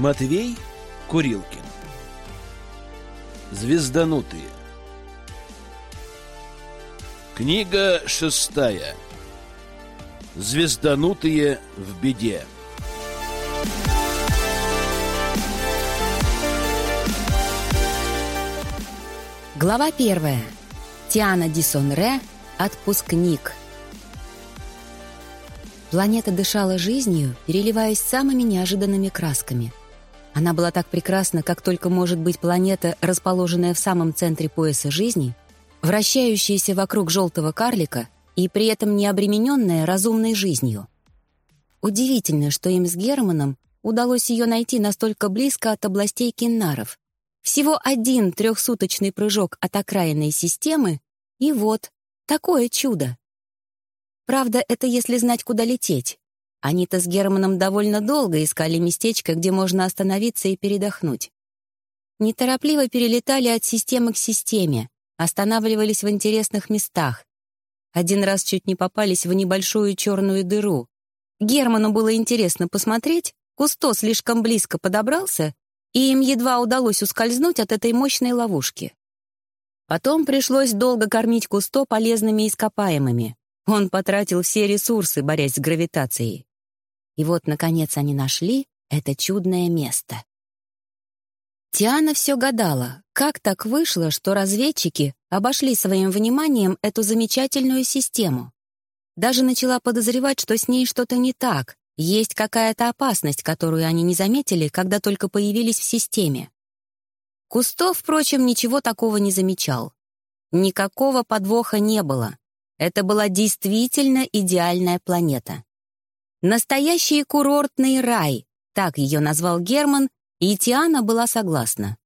Матвей Курилкин Звезданутые Книга шестая Звезданутые в беде Глава первая. Тиана Дисонре. Отпускник. Планета дышала жизнью, переливаясь самыми неожиданными красками. Она была так прекрасна, как только может быть планета, расположенная в самом центре пояса жизни, вращающаяся вокруг желтого карлика и при этом не обремененная разумной жизнью. Удивительно, что им с Германом удалось ее найти настолько близко от областей Кеннаров. Всего один трехсуточный прыжок от окраинной системы, и вот, такое чудо. Правда, это если знать, куда лететь. Они-то с Германом довольно долго искали местечко, где можно остановиться и передохнуть. Неторопливо перелетали от системы к системе, останавливались в интересных местах. Один раз чуть не попались в небольшую черную дыру. Герману было интересно посмотреть, Кусто слишком близко подобрался, и им едва удалось ускользнуть от этой мощной ловушки. Потом пришлось долго кормить Кусто полезными ископаемыми. Он потратил все ресурсы, борясь с гравитацией. И вот, наконец, они нашли это чудное место. Тиана все гадала, как так вышло, что разведчики обошли своим вниманием эту замечательную систему. Даже начала подозревать, что с ней что-то не так, есть какая-то опасность, которую они не заметили, когда только появились в системе. Кусто, впрочем, ничего такого не замечал. Никакого подвоха не было. Это была действительно идеальная планета. Настоящий курортный рай, так ее назвал Герман, и Тиана была согласна.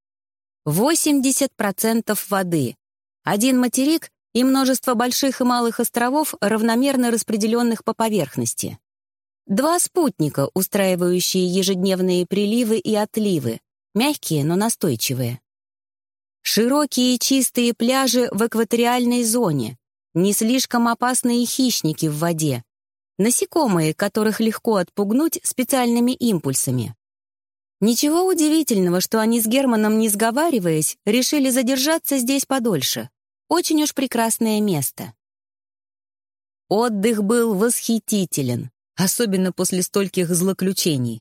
80% воды, один материк и множество больших и малых островов, равномерно распределенных по поверхности. Два спутника, устраивающие ежедневные приливы и отливы, мягкие, но настойчивые. Широкие чистые пляжи в экваториальной зоне, не слишком опасные хищники в воде, насекомые, которых легко отпугнуть специальными импульсами. Ничего удивительного, что они с Германом, не сговариваясь, решили задержаться здесь подольше. Очень уж прекрасное место. Отдых был восхитителен, особенно после стольких злоключений.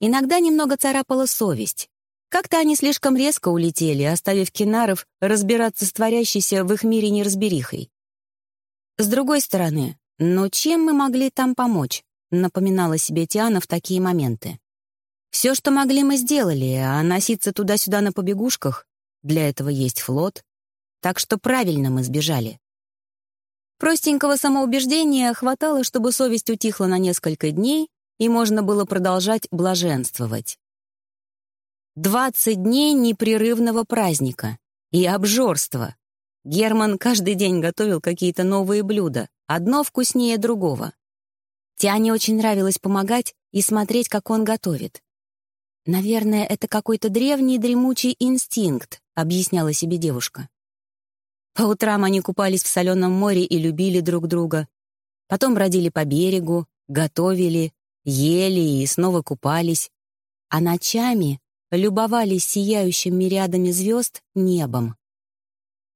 Иногда немного царапала совесть. Как-то они слишком резко улетели, оставив Кинаров разбираться с творящейся в их мире неразберихой. С другой стороны, «Но чем мы могли там помочь?» — напоминала себе Тиана в такие моменты. «Все, что могли, мы сделали, а носиться туда-сюда на побегушках — для этого есть флот. Так что правильно мы сбежали». Простенького самоубеждения хватало, чтобы совесть утихла на несколько дней, и можно было продолжать блаженствовать. Двадцать дней непрерывного праздника и обжорства. Герман каждый день готовил какие-то новые блюда, одно вкуснее другого. Тиане очень нравилось помогать и смотреть, как он готовит. «Наверное, это какой-то древний дремучий инстинкт», — объясняла себе девушка. По утрам они купались в соленом море и любили друг друга. Потом бродили по берегу, готовили, ели и снова купались. А ночами любовались сияющим мириадами звезд небом.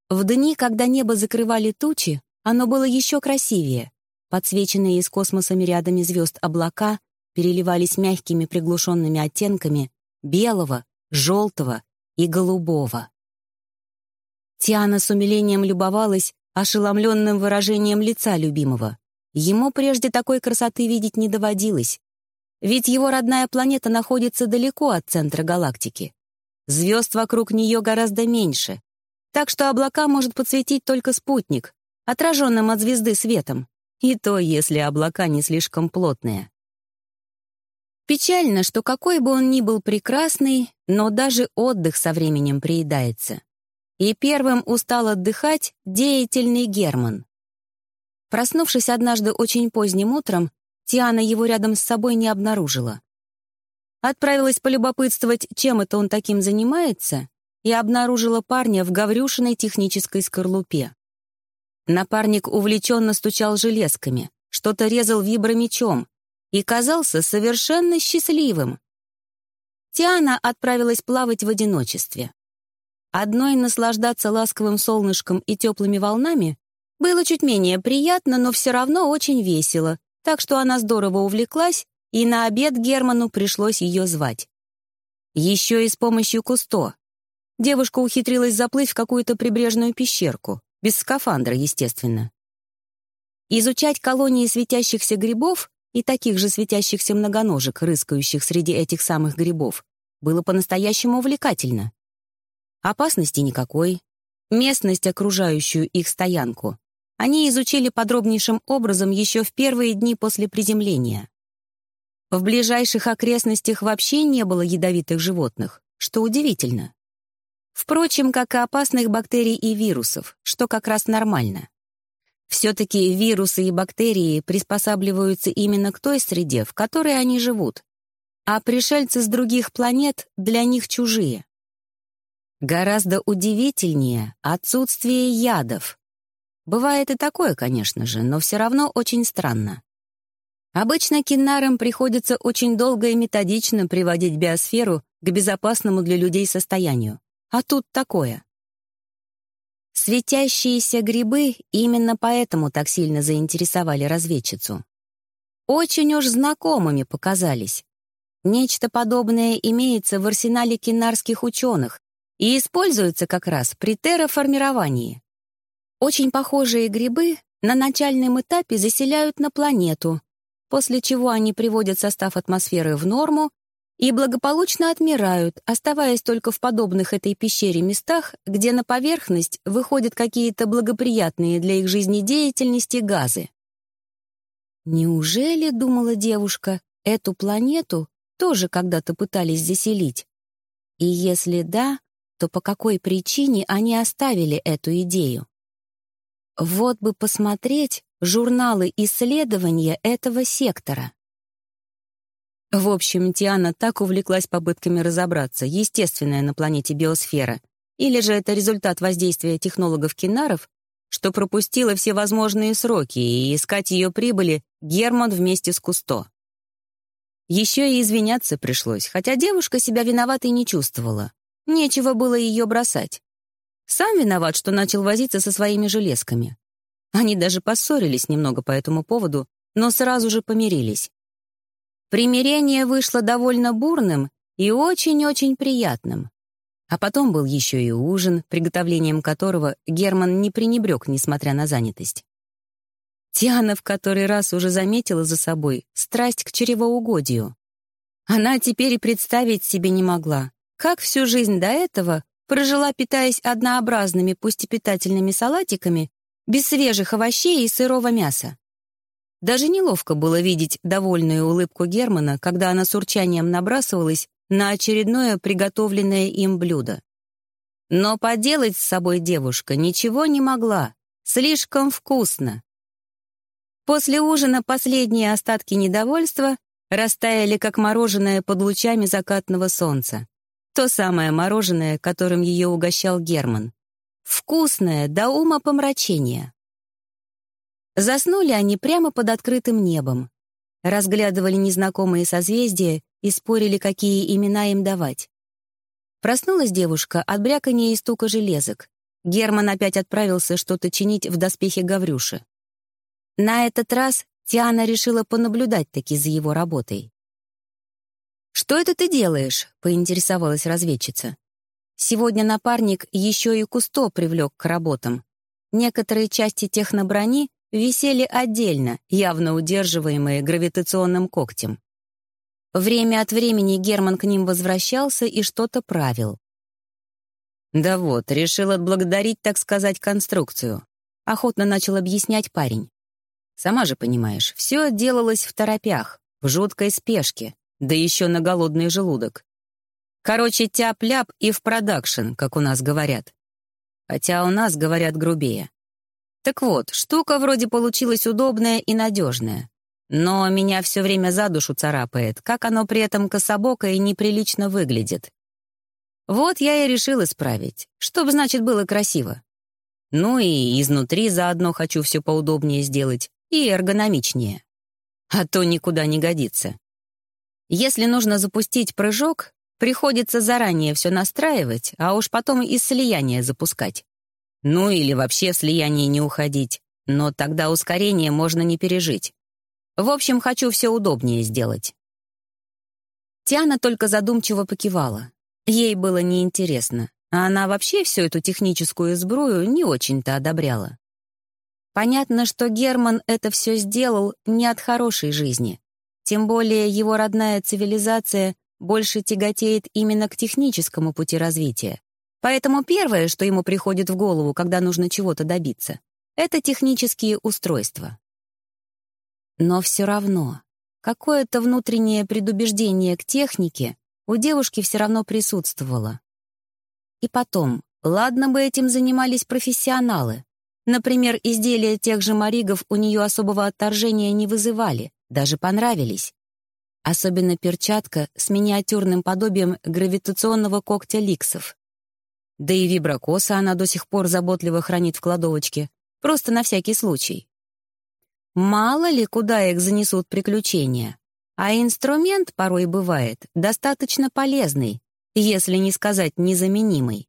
В дни, когда небо закрывали тучи, оно было еще красивее. Подсвеченные из космоса рядами звезд облака переливались мягкими приглушенными оттенками белого, желтого и голубого. Тиана с умилением любовалась ошеломленным выражением лица любимого. Ему прежде такой красоты видеть не доводилось, ведь его родная планета находится далеко от центра галактики. Звезд вокруг нее гораздо меньше, так что облака может подсветить только спутник, отраженным от звезды светом, и то, если облака не слишком плотные. Печально, что какой бы он ни был прекрасный, но даже отдых со временем приедается. И первым устал отдыхать деятельный Герман. Проснувшись однажды очень поздним утром, Тиана его рядом с собой не обнаружила. Отправилась полюбопытствовать, чем это он таким занимается, и обнаружила парня в Гаврюшиной технической скорлупе. Напарник увлеченно стучал железками, что-то резал вибромечом и казался совершенно счастливым. Тиана отправилась плавать в одиночестве. Одной наслаждаться ласковым солнышком и теплыми волнами было чуть менее приятно, но все равно очень весело, так что она здорово увлеклась, и на обед Герману пришлось ее звать. Еще и с помощью Кусто. Девушка ухитрилась заплыть в какую-то прибрежную пещерку, без скафандра, естественно. Изучать колонии светящихся грибов и таких же светящихся многоножек, рыскающих среди этих самых грибов, было по-настоящему увлекательно. Опасности никакой. Местность, окружающую их стоянку, они изучили подробнейшим образом еще в первые дни после приземления. В ближайших окрестностях вообще не было ядовитых животных, что удивительно. Впрочем, как и опасных бактерий и вирусов, что как раз нормально. Все-таки вирусы и бактерии приспосабливаются именно к той среде, в которой они живут, а пришельцы с других планет для них чужие. Гораздо удивительнее отсутствие ядов. Бывает и такое, конечно же, но все равно очень странно. Обычно киннарам приходится очень долго и методично приводить биосферу к безопасному для людей состоянию. А тут такое. Светящиеся грибы именно поэтому так сильно заинтересовали разведчицу. Очень уж знакомыми показались. Нечто подобное имеется в арсенале кинарских ученых и используется как раз при терраформировании. Очень похожие грибы на начальном этапе заселяют на планету, после чего они приводят состав атмосферы в норму и благополучно отмирают, оставаясь только в подобных этой пещере местах, где на поверхность выходят какие-то благоприятные для их жизнедеятельности газы. Неужели, думала девушка, эту планету тоже когда-то пытались заселить? И если да, то по какой причине они оставили эту идею? Вот бы посмотреть журналы исследования этого сектора. В общем, Тиана так увлеклась попытками разобраться, естественная на планете биосфера, или же это результат воздействия технологов-кинаров, что пропустила все возможные сроки, и искать ее прибыли Герман вместе с Кусто. Еще и извиняться пришлось, хотя девушка себя виноватой не чувствовала. Нечего было ее бросать. Сам виноват, что начал возиться со своими железками. Они даже поссорились немного по этому поводу, но сразу же помирились. Примирение вышло довольно бурным и очень-очень приятным. А потом был еще и ужин, приготовлением которого Герман не пренебрег, несмотря на занятость. Тиана в который раз уже заметила за собой страсть к чревоугодию. Она теперь и представить себе не могла, как всю жизнь до этого прожила, питаясь однообразными, пусть и питательными салатиками, без свежих овощей и сырого мяса. Даже неловко было видеть довольную улыбку Германа, когда она с урчанием набрасывалась на очередное приготовленное им блюдо. Но поделать с собой девушка ничего не могла. Слишком вкусно. После ужина последние остатки недовольства растаяли, как мороженое под лучами закатного солнца. То самое мороженое, которым ее угощал Герман. Вкусное до ума помрачения. Заснули они прямо под открытым небом. Разглядывали незнакомые созвездия и спорили, какие имена им давать. Проснулась девушка от брякания и стука железок. Герман опять отправился что-то чинить в доспехе Гаврюши. На этот раз Тиана решила понаблюдать таки за его работой. «Что это ты делаешь?» — поинтересовалась разведчица. Сегодня напарник еще и Кусто привлек к работам. Некоторые части техноброни висели отдельно, явно удерживаемые гравитационным когтем. Время от времени Герман к ним возвращался и что-то правил. «Да вот, решил отблагодарить, так сказать, конструкцию», — охотно начал объяснять парень. «Сама же понимаешь, все делалось в торопях, в жуткой спешке, да еще на голодный желудок. Короче, тяп-ляп и в продакшн, как у нас говорят. Хотя у нас говорят грубее. Так вот, штука вроде получилась удобная и надежная. Но меня все время за душу царапает, как оно при этом кособоко и неприлично выглядит. Вот я и решил исправить, чтобы, значит, было красиво. Ну и изнутри заодно хочу все поудобнее сделать и эргономичнее. А то никуда не годится. Если нужно запустить прыжок, Приходится заранее все настраивать, а уж потом из слияния запускать. Ну или вообще в слияние не уходить, но тогда ускорение можно не пережить. В общем, хочу все удобнее сделать. Тиана только задумчиво покивала. Ей было неинтересно, а она вообще всю эту техническую сбрую не очень-то одобряла. Понятно, что Герман это все сделал не от хорошей жизни. Тем более его родная цивилизация больше тяготеет именно к техническому пути развития. Поэтому первое, что ему приходит в голову, когда нужно чего-то добиться, это технические устройства. Но все равно, какое-то внутреннее предубеждение к технике у девушки все равно присутствовало. И потом, ладно бы этим занимались профессионалы. Например, изделия тех же маригов у нее особого отторжения не вызывали, даже понравились. Особенно перчатка с миниатюрным подобием гравитационного когтя ликсов. Да и виброкоса она до сих пор заботливо хранит в кладовочке, просто на всякий случай. Мало ли, куда их занесут приключения. А инструмент порой бывает достаточно полезный, если не сказать незаменимый.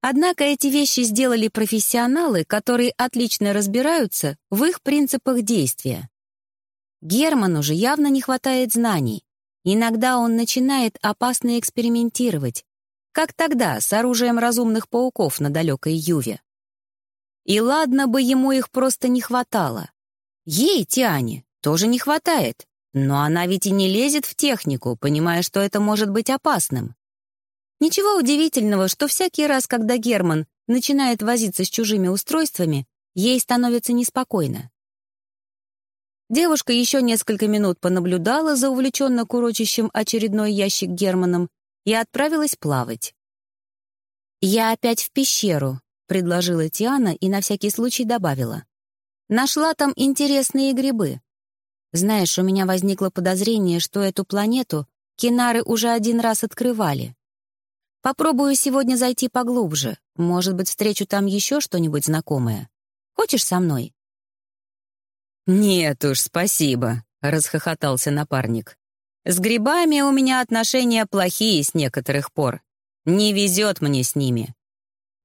Однако эти вещи сделали профессионалы, которые отлично разбираются в их принципах действия. Герману же явно не хватает знаний. Иногда он начинает опасно экспериментировать, как тогда с оружием разумных пауков на далекой Юве. И ладно бы ему их просто не хватало. Ей, Тиане, тоже не хватает, но она ведь и не лезет в технику, понимая, что это может быть опасным. Ничего удивительного, что всякий раз, когда Герман начинает возиться с чужими устройствами, ей становится неспокойно. Девушка еще несколько минут понаблюдала за увлеченно курочащим очередной ящик Германом и отправилась плавать. «Я опять в пещеру», — предложила Тиана и на всякий случай добавила. «Нашла там интересные грибы. Знаешь, у меня возникло подозрение, что эту планету кинары уже один раз открывали. Попробую сегодня зайти поглубже. Может быть, встречу там еще что-нибудь знакомое. Хочешь со мной?» «Нет уж, спасибо», — расхохотался напарник. «С грибами у меня отношения плохие с некоторых пор. Не везет мне с ними.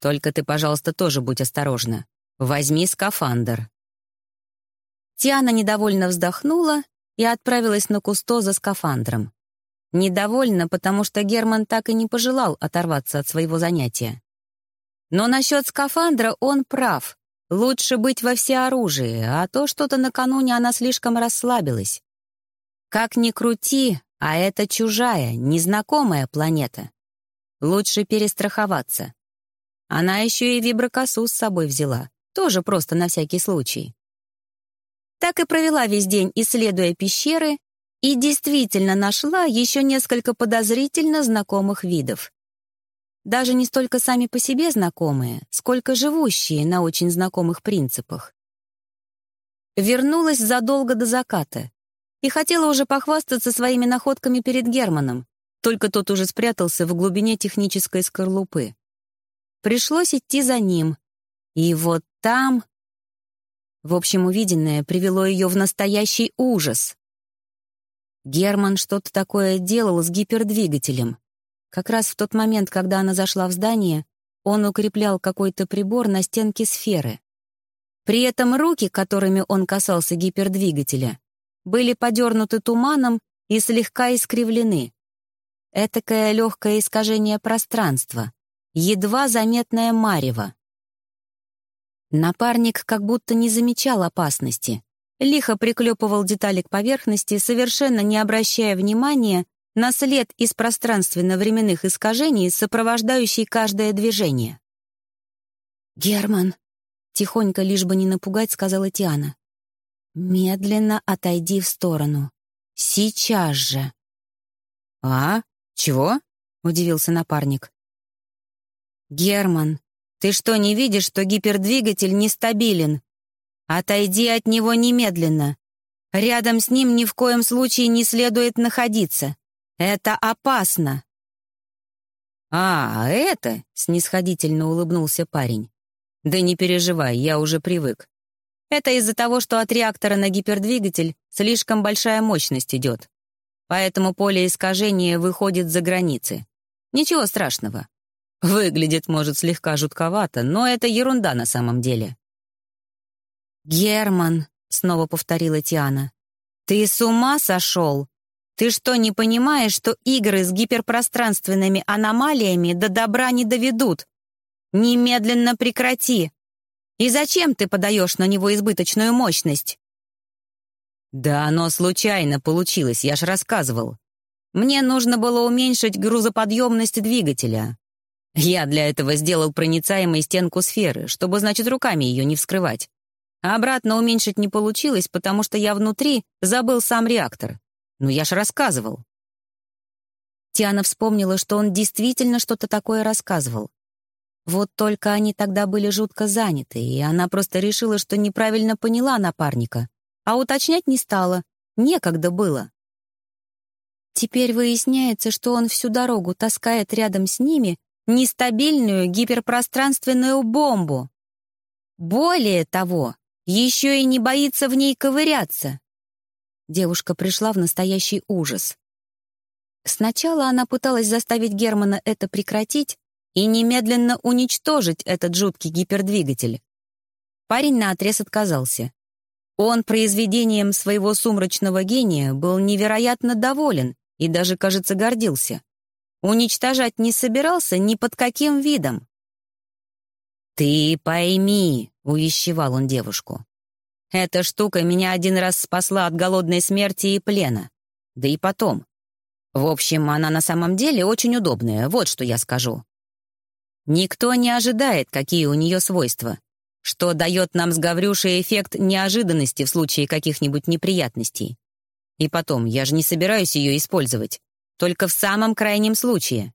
Только ты, пожалуйста, тоже будь осторожна. Возьми скафандр». Тиана недовольно вздохнула и отправилась на кусто за скафандром. Недовольна, потому что Герман так и не пожелал оторваться от своего занятия. Но насчет скафандра он прав. Лучше быть во всеоружии, а то что-то накануне она слишком расслабилась. Как ни крути, а это чужая, незнакомая планета. Лучше перестраховаться. Она еще и виброкосу с собой взяла, тоже просто на всякий случай. Так и провела весь день, исследуя пещеры, и действительно нашла еще несколько подозрительно знакомых видов. Даже не столько сами по себе знакомые, сколько живущие на очень знакомых принципах. Вернулась задолго до заката и хотела уже похвастаться своими находками перед Германом, только тот уже спрятался в глубине технической скорлупы. Пришлось идти за ним, и вот там в общем, увиденное привело ее в настоящий ужас. Герман что-то такое делал с гипердвигателем. Как раз в тот момент, когда она зашла в здание, он укреплял какой-то прибор на стенке сферы. При этом руки, которыми он касался гипердвигателя, были подернуты туманом и слегка искривлены. Этакое легкое искажение пространства, едва заметное марево. Напарник как будто не замечал опасности. Лихо приклепывал детали к поверхности, совершенно не обращая внимания на след из пространственно-временных искажений, сопровождающий каждое движение. «Герман», — тихонько, лишь бы не напугать, сказала Тиана, «медленно отойди в сторону. Сейчас же». «А? Чего?» — удивился напарник. «Герман, ты что, не видишь, что гипердвигатель нестабилен? Отойди от него немедленно. Рядом с ним ни в коем случае не следует находиться. Это опасно. «А, это?» — снисходительно улыбнулся парень. «Да не переживай, я уже привык. Это из-за того, что от реактора на гипердвигатель слишком большая мощность идет. поэтому поле искажения выходит за границы. Ничего страшного. Выглядит, может, слегка жутковато, но это ерунда на самом деле. «Герман», — снова повторила Тиана, — «ты с ума сошел? Ты что, не понимаешь, что игры с гиперпространственными аномалиями до добра не доведут? Немедленно прекрати! И зачем ты подаешь на него избыточную мощность?» «Да оно случайно получилось, я ж рассказывал. Мне нужно было уменьшить грузоподъемность двигателя. Я для этого сделал проницаемой стенку сферы, чтобы, значит, руками ее не вскрывать. А обратно уменьшить не получилось, потому что я внутри забыл сам реактор. Ну, я ж рассказывал. Тиана вспомнила, что он действительно что-то такое рассказывал. Вот только они тогда были жутко заняты, и она просто решила, что неправильно поняла напарника, а уточнять не стала, некогда было. Теперь выясняется, что он всю дорогу таскает рядом с ними нестабильную гиперпространственную бомбу. Более того, еще и не боится в ней ковыряться. Девушка пришла в настоящий ужас. Сначала она пыталась заставить Германа это прекратить и немедленно уничтожить этот жуткий гипердвигатель. Парень наотрез отказался. Он произведением своего сумрачного гения был невероятно доволен и даже, кажется, гордился. Уничтожать не собирался ни под каким видом. «Ты пойми», — увещевал он девушку. «Эта штука меня один раз спасла от голодной смерти и плена. Да и потом. В общем, она на самом деле очень удобная, вот что я скажу. Никто не ожидает, какие у нее свойства, что дает нам с Гаврюшей эффект неожиданности в случае каких-нибудь неприятностей. И потом, я же не собираюсь ее использовать. Только в самом крайнем случае».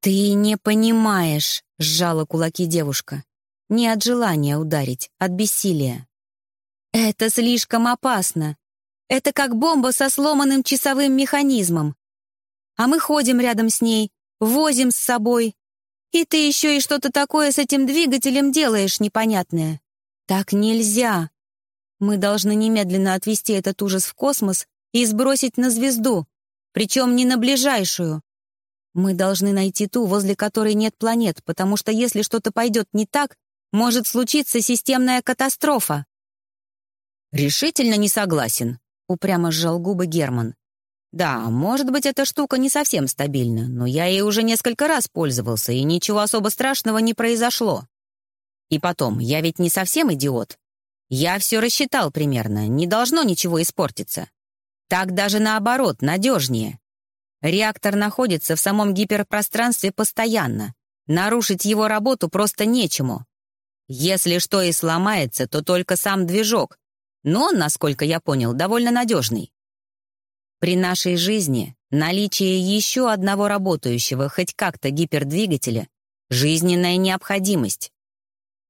«Ты не понимаешь», — сжала кулаки девушка. «Не от желания ударить, от бессилия». «Это слишком опасно. Это как бомба со сломанным часовым механизмом. А мы ходим рядом с ней, возим с собой. И ты еще и что-то такое с этим двигателем делаешь непонятное. Так нельзя. Мы должны немедленно отвести этот ужас в космос и сбросить на звезду, причем не на ближайшую. Мы должны найти ту, возле которой нет планет, потому что если что-то пойдет не так, может случиться системная катастрофа. «Решительно не согласен», — упрямо сжал губы Герман. «Да, может быть, эта штука не совсем стабильна, но я ей уже несколько раз пользовался, и ничего особо страшного не произошло. И потом, я ведь не совсем идиот. Я все рассчитал примерно, не должно ничего испортиться. Так даже наоборот, надежнее. Реактор находится в самом гиперпространстве постоянно. Нарушить его работу просто нечему. Если что и сломается, то только сам движок. Но он, насколько я понял, довольно надежный. При нашей жизни наличие еще одного работающего хоть как-то гипердвигателя — жизненная необходимость.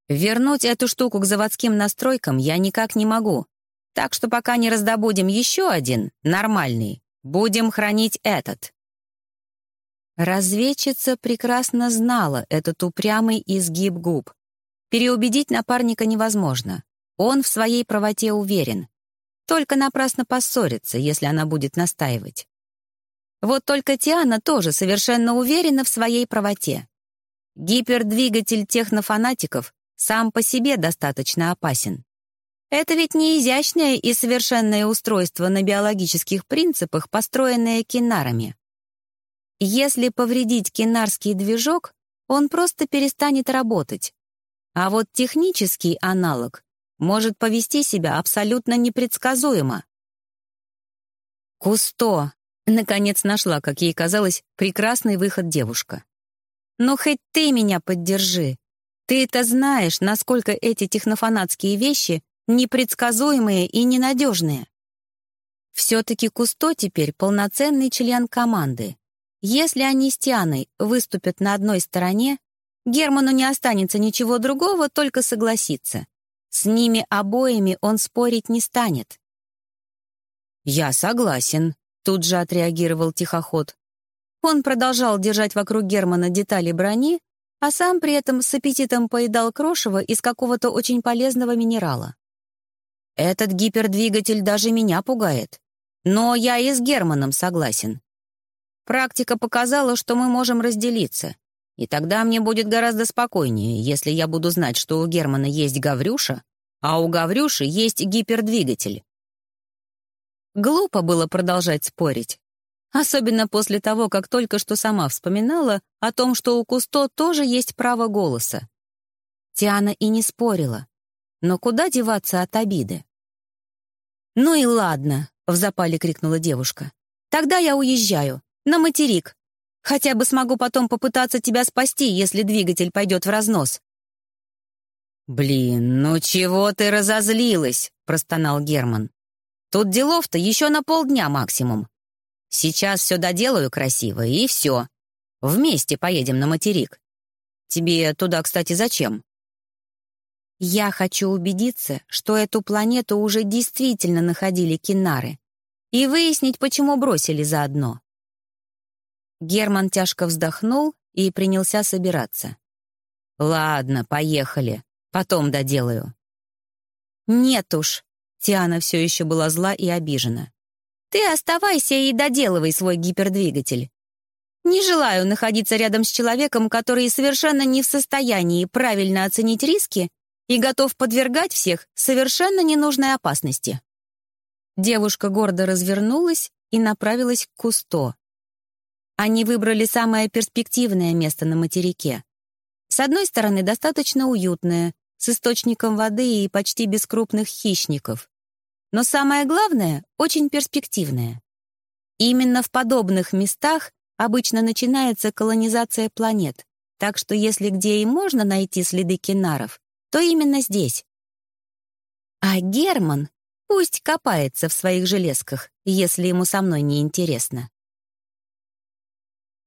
Вернуть эту штуку к заводским настройкам я никак не могу, так что пока не раздобудем еще один, нормальный, будем хранить этот». Разведчица прекрасно знала этот упрямый изгиб губ. Переубедить напарника невозможно. Он в своей правоте уверен. Только напрасно поссорится, если она будет настаивать. Вот только Тиана тоже совершенно уверена в своей правоте. Гипердвигатель технофанатиков сам по себе достаточно опасен. Это ведь не изящное и совершенное устройство на биологических принципах, построенное кинарами. Если повредить кинарский движок, он просто перестанет работать. А вот технический аналог может повести себя абсолютно непредсказуемо. «Кусто!» — наконец нашла, как ей казалось, прекрасный выход девушка. «Ну, хоть ты меня поддержи. Ты это знаешь, насколько эти технофанатские вещи непредсказуемые и ненадежные. Все-таки Кусто теперь полноценный член команды. Если они с Тианой выступят на одной стороне, Герману не останется ничего другого, только согласиться. С ними обоими он спорить не станет. «Я согласен», — тут же отреагировал тихоход. Он продолжал держать вокруг Германа детали брони, а сам при этом с аппетитом поедал крошево из какого-то очень полезного минерала. Этот гипердвигатель даже меня пугает. Но я и с Германом согласен. Практика показала, что мы можем разделиться. И тогда мне будет гораздо спокойнее, если я буду знать, что у Германа есть Гаврюша, а у Гаврюши есть гипердвигатель. Глупо было продолжать спорить. Особенно после того, как только что сама вспоминала о том, что у Кусто тоже есть право голоса. Тиана и не спорила. Но куда деваться от обиды? «Ну и ладно», — в запале крикнула девушка. «Тогда я уезжаю. На материк. Хотя бы смогу потом попытаться тебя спасти, если двигатель пойдет в разнос». «Блин, ну чего ты разозлилась?» — простонал Герман. «Тут делов-то еще на полдня максимум. Сейчас все доделаю красиво, и все. Вместе поедем на материк. Тебе туда, кстати, зачем?» Я хочу убедиться, что эту планету уже действительно находили кинары, и выяснить, почему бросили заодно. Герман тяжко вздохнул и принялся собираться. «Ладно, поехали. Потом доделаю». «Нет уж», — Тиана все еще была зла и обижена. «Ты оставайся и доделывай свой гипердвигатель. Не желаю находиться рядом с человеком, который совершенно не в состоянии правильно оценить риски и готов подвергать всех совершенно ненужной опасности. Девушка гордо развернулась и направилась к Кусто. Они выбрали самое перспективное место на материке. С одной стороны, достаточно уютное, с источником воды и почти без крупных хищников. Но самое главное — очень перспективное. Именно в подобных местах обычно начинается колонизация планет, так что если где и можно найти следы кинаров, то именно здесь. А Герман пусть копается в своих железках, если ему со мной не интересно.